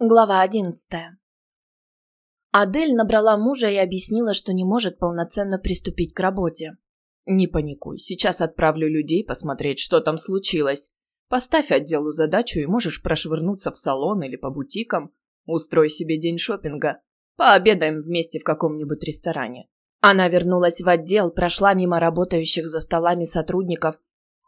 Глава одиннадцатая. Адель набрала мужа и объяснила, что не может полноценно приступить к работе. «Не паникуй, сейчас отправлю людей посмотреть, что там случилось. Поставь отделу задачу и можешь прошвырнуться в салон или по бутикам. Устрой себе день шопинга. Пообедаем вместе в каком-нибудь ресторане». Она вернулась в отдел, прошла мимо работающих за столами сотрудников,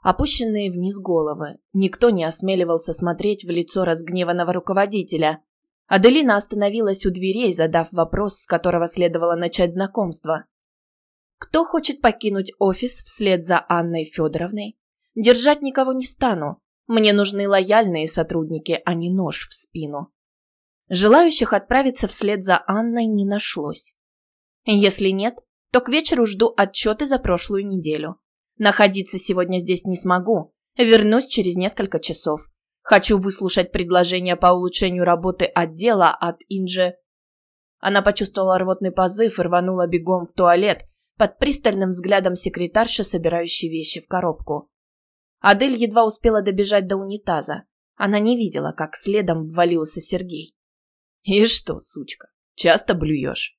опущенные вниз головы. Никто не осмеливался смотреть в лицо разгневанного руководителя. Аделина остановилась у дверей, задав вопрос, с которого следовало начать знакомство. «Кто хочет покинуть офис вслед за Анной Федоровной? Держать никого не стану. Мне нужны лояльные сотрудники, а не нож в спину». Желающих отправиться вслед за Анной не нашлось. Если нет, то к вечеру жду отчеты за прошлую неделю. Находиться сегодня здесь не смогу. Вернусь через несколько часов. Хочу выслушать предложение по улучшению работы отдела от Инже. Она почувствовала рвотный позыв и рванула бегом в туалет под пристальным взглядом секретарши, собирающей вещи в коробку. Адель едва успела добежать до унитаза. Она не видела, как следом ввалился Сергей. «И что, сучка, часто блюешь?»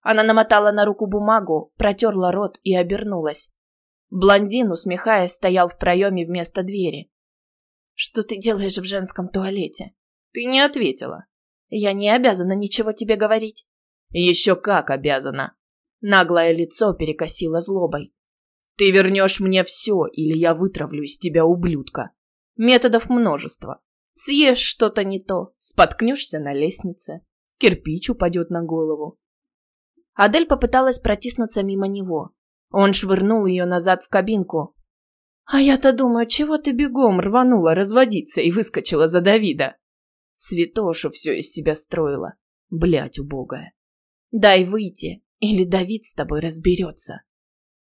Она намотала на руку бумагу, протерла рот и обернулась. Блондин, усмехаясь, стоял в проеме вместо двери. «Что ты делаешь в женском туалете?» «Ты не ответила». «Я не обязана ничего тебе говорить». «Еще как обязана». Наглое лицо перекосило злобой. «Ты вернешь мне все, или я вытравлю из тебя ублюдка. Методов множество. Съешь что-то не то, споткнешься на лестнице, кирпич упадет на голову». Адель попыталась протиснуться мимо него. Он швырнул ее назад в кабинку. «А я-то думаю, чего ты бегом рванула разводиться и выскочила за Давида?» Святошу все из себя строила. Блять, убогая. «Дай выйти, или Давид с тобой разберется».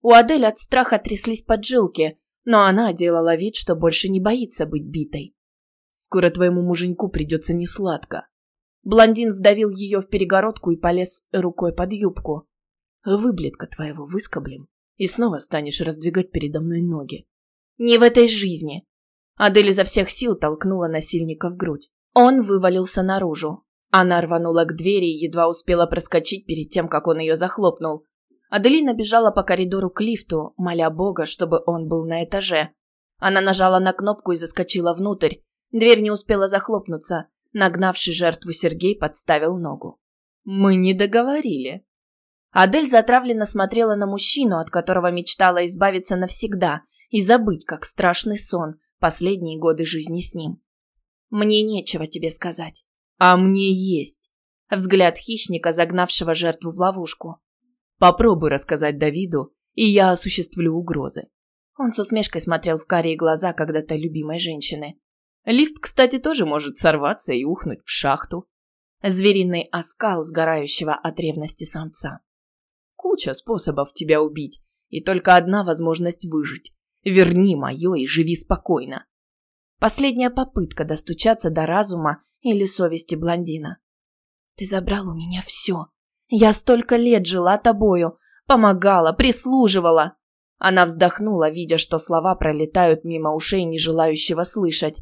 У Адель от страха тряслись поджилки, но она делала вид, что больше не боится быть битой. «Скоро твоему муженьку придется несладко». Блондин вдавил ее в перегородку и полез рукой под юбку. «Выблетка твоего выскоблем, и снова станешь раздвигать передо мной ноги. Не в этой жизни. Адель изо всех сил толкнула насильника в грудь. Он вывалился наружу. Она рванула к двери и едва успела проскочить перед тем, как он ее захлопнул. Аделина бежала по коридору к лифту, моля Бога, чтобы он был на этаже. Она нажала на кнопку и заскочила внутрь. Дверь не успела захлопнуться. Нагнавший жертву Сергей подставил ногу. «Мы не договорили», Адель затравленно смотрела на мужчину, от которого мечтала избавиться навсегда и забыть, как страшный сон, последние годы жизни с ним. «Мне нечего тебе сказать». «А мне есть». Взгляд хищника, загнавшего жертву в ловушку. «Попробуй рассказать Давиду, и я осуществлю угрозы». Он с усмешкой смотрел в карие глаза когда-то любимой женщины. Лифт, кстати, тоже может сорваться и ухнуть в шахту. Звериный оскал сгорающего от ревности самца. Куча способов тебя убить, и только одна возможность выжить. Верни мое и живи спокойно. Последняя попытка достучаться до разума или совести блондина. Ты забрал у меня все. Я столько лет жила тобою, помогала, прислуживала. Она вздохнула, видя, что слова пролетают мимо ушей не желающего слышать.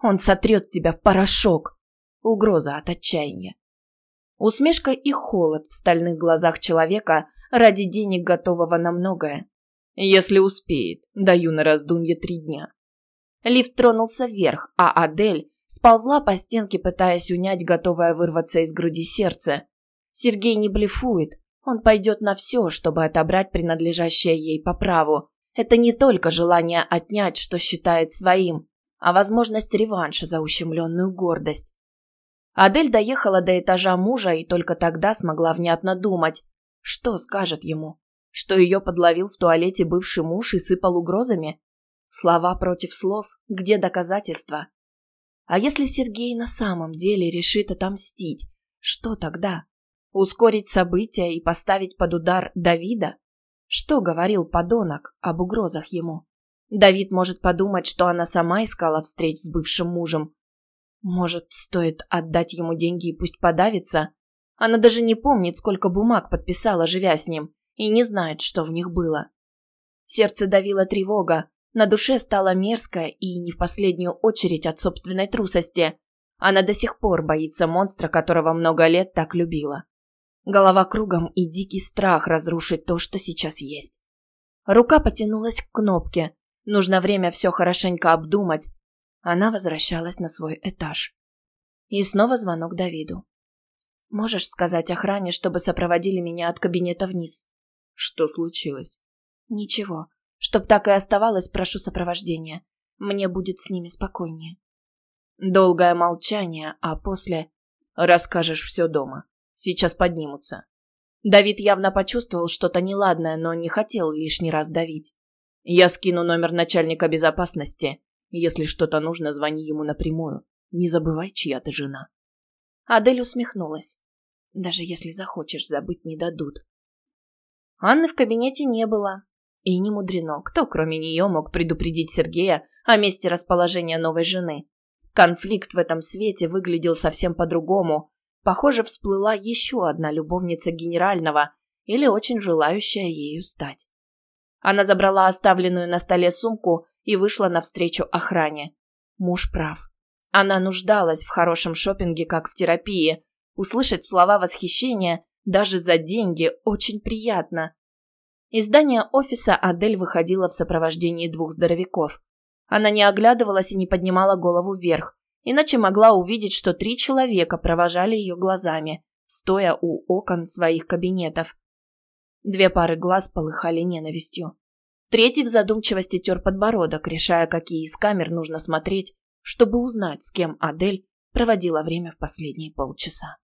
Он сотрет тебя в порошок. Угроза от отчаяния. Усмешка и холод в стальных глазах человека, ради денег готового на многое. Если успеет, даю на раздумье три дня. Лифт тронулся вверх, а Адель сползла по стенке, пытаясь унять готовое вырваться из груди сердце. Сергей не блефует, он пойдет на все, чтобы отобрать принадлежащее ей по праву. Это не только желание отнять, что считает своим, а возможность реванша за ущемленную гордость. Адель доехала до этажа мужа и только тогда смогла внятно думать, что скажет ему? Что ее подловил в туалете бывший муж и сыпал угрозами? Слова против слов. Где доказательства? А если Сергей на самом деле решит отомстить? Что тогда? Ускорить события и поставить под удар Давида? Что говорил подонок об угрозах ему? Давид может подумать, что она сама искала встреч с бывшим мужем. Может, стоит отдать ему деньги и пусть подавится? Она даже не помнит, сколько бумаг подписала, живя с ним, и не знает, что в них было. Сердце давило тревога, на душе стало мерзко и не в последнюю очередь от собственной трусости. Она до сих пор боится монстра, которого много лет так любила. Голова кругом и дикий страх разрушить то, что сейчас есть. Рука потянулась к кнопке. Нужно время все хорошенько обдумать. Она возвращалась на свой этаж. И снова звонок Давиду. «Можешь сказать охране, чтобы сопроводили меня от кабинета вниз?» «Что случилось?» «Ничего. Чтоб так и оставалось, прошу сопровождения. Мне будет с ними спокойнее». Долгое молчание, а после... «Расскажешь все дома. Сейчас поднимутся». Давид явно почувствовал что-то неладное, но не хотел лишний раз давить. «Я скину номер начальника безопасности. Если что-то нужно, звони ему напрямую. Не забывай, чья ты жена». Адель усмехнулась. «Даже если захочешь, забыть не дадут». Анны в кабинете не было. И не мудрено, кто кроме нее мог предупредить Сергея о месте расположения новой жены. Конфликт в этом свете выглядел совсем по-другому. Похоже, всплыла еще одна любовница генерального или очень желающая ею стать. Она забрала оставленную на столе сумку и вышла навстречу охране. Муж прав. Она нуждалась в хорошем шопинге, как в терапии. Услышать слова восхищения даже за деньги очень приятно. Из здания офиса Адель выходила в сопровождении двух здоровяков. Она не оглядывалась и не поднимала голову вверх, иначе могла увидеть, что три человека провожали ее глазами, стоя у окон своих кабинетов. Две пары глаз полыхали ненавистью. Третий в задумчивости тер подбородок, решая, какие из камер нужно смотреть, чтобы узнать, с кем Адель проводила время в последние полчаса.